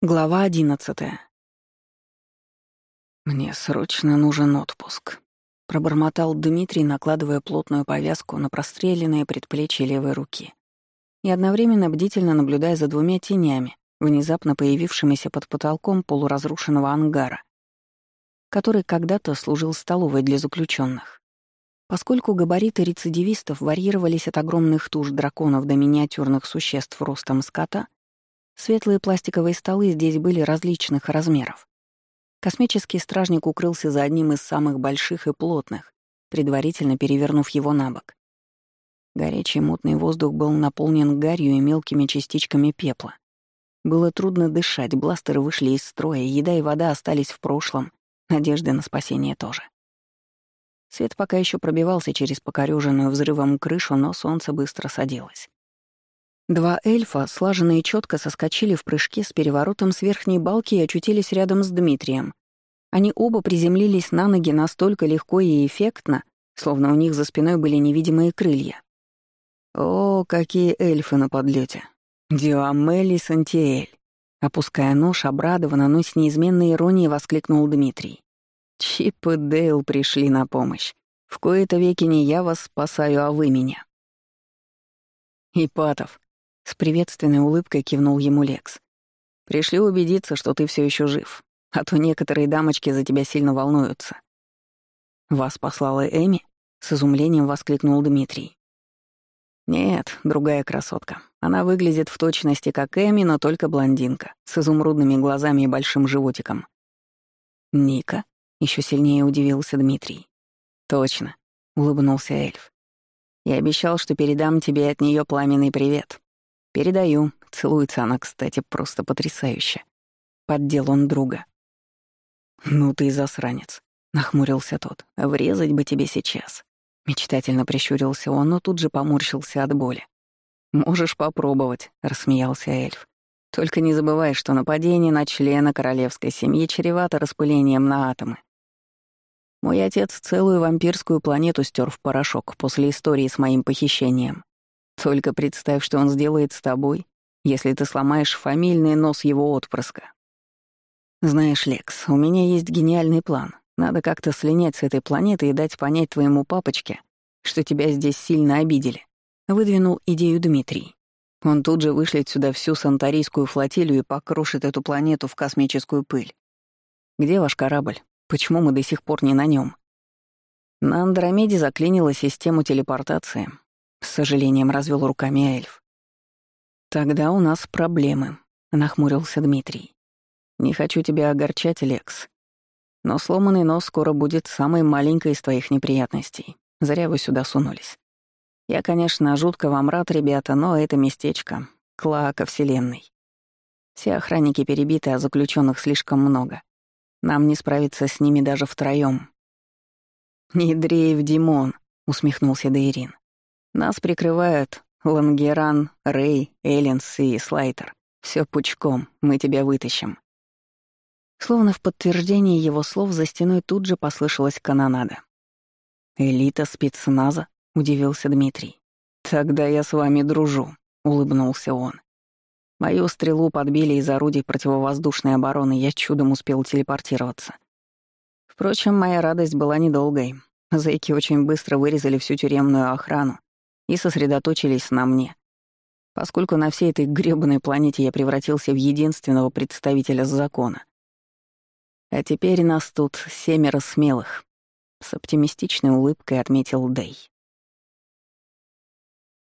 Глава одиннадцатая. «Мне срочно нужен отпуск», — пробормотал Дмитрий, накладывая плотную повязку на простреленные предплечья левой руки и одновременно бдительно наблюдая за двумя тенями, внезапно появившимися под потолком полуразрушенного ангара, который когда-то служил столовой для заключенных. Поскольку габариты рецидивистов варьировались от огромных туш драконов до миниатюрных существ ростом скота, Светлые пластиковые столы здесь были различных размеров. Космический стражник укрылся за одним из самых больших и плотных, предварительно перевернув его на бок. Горячий мутный воздух был наполнен гарью и мелкими частичками пепла. Было трудно дышать, бластеры вышли из строя, еда и вода остались в прошлом, надежды на спасение тоже. Свет пока еще пробивался через покорёженную взрывом крышу, но солнце быстро садилось. Два эльфа, слаженно и четко соскочили в прыжке с переворотом с верхней балки и очутились рядом с Дмитрием. Они оба приземлились на ноги настолько легко и эффектно, словно у них за спиной были невидимые крылья. «О, какие эльфы на подлете! Диамель и Сантиэль!» Опуская нож, обрадованно, но с неизменной иронией воскликнул Дмитрий. «Чип и Дейл пришли на помощь. В кои-то веки не я вас спасаю, а вы меня». «Ипатов, с приветственной улыбкой кивнул ему Лекс. «Пришли убедиться, что ты все еще жив, а то некоторые дамочки за тебя сильно волнуются». «Вас послала Эми?» — с изумлением воскликнул Дмитрий. «Нет, другая красотка. Она выглядит в точности как Эми, но только блондинка, с изумрудными глазами и большим животиком». «Ника?» — еще сильнее удивился Дмитрий. «Точно», — улыбнулся эльф. «Я обещал, что передам тебе от нее пламенный привет. «Передаю». Целуется она, кстати, просто потрясающе. Поддел он друга. «Ну ты засранец», — нахмурился тот. «Врезать бы тебе сейчас». Мечтательно прищурился он, но тут же поморщился от боли. «Можешь попробовать», — рассмеялся эльф. «Только не забывай, что нападение на члена королевской семьи чревато распылением на атомы. Мой отец целую вампирскую планету стер в порошок после истории с моим похищением. Только представь, что он сделает с тобой, если ты сломаешь фамильный нос его отпрыска. Знаешь, Лекс, у меня есть гениальный план. Надо как-то слинять с этой планеты и дать понять твоему папочке, что тебя здесь сильно обидели. Выдвинул идею Дмитрий. Он тут же вышлет сюда всю санторийскую флотилию и покрошит эту планету в космическую пыль. Где ваш корабль? Почему мы до сих пор не на нем? На Андромеде заклинила систему телепортации. С сожалением развел руками эльф. «Тогда у нас проблемы», — нахмурился Дмитрий. «Не хочу тебя огорчать, Лекс. Но сломанный нос скоро будет самой маленькой из твоих неприятностей. Зря вы сюда сунулись. Я, конечно, жутко вам рад, ребята, но это местечко — клака Вселенной. Все охранники перебиты, а заключенных слишком много. Нам не справиться с ними даже втроём. «Не дрейф, Димон», — усмехнулся Дейрин. Нас прикрывают Лангеран, Рэй, Эллинс и Слайтер. Все пучком, мы тебя вытащим». Словно в подтверждение его слов за стеной тут же послышалась канонада. «Элита спецназа?» — удивился Дмитрий. «Тогда я с вами дружу», — улыбнулся он. Мою стрелу подбили из орудий противовоздушной обороны, я чудом успел телепортироваться. Впрочем, моя радость была недолгой. Зайки очень быстро вырезали всю тюремную охрану и сосредоточились на мне. Поскольку на всей этой грёбаной планете я превратился в единственного представителя закона. А теперь нас тут семеро смелых, с оптимистичной улыбкой отметил Дэй.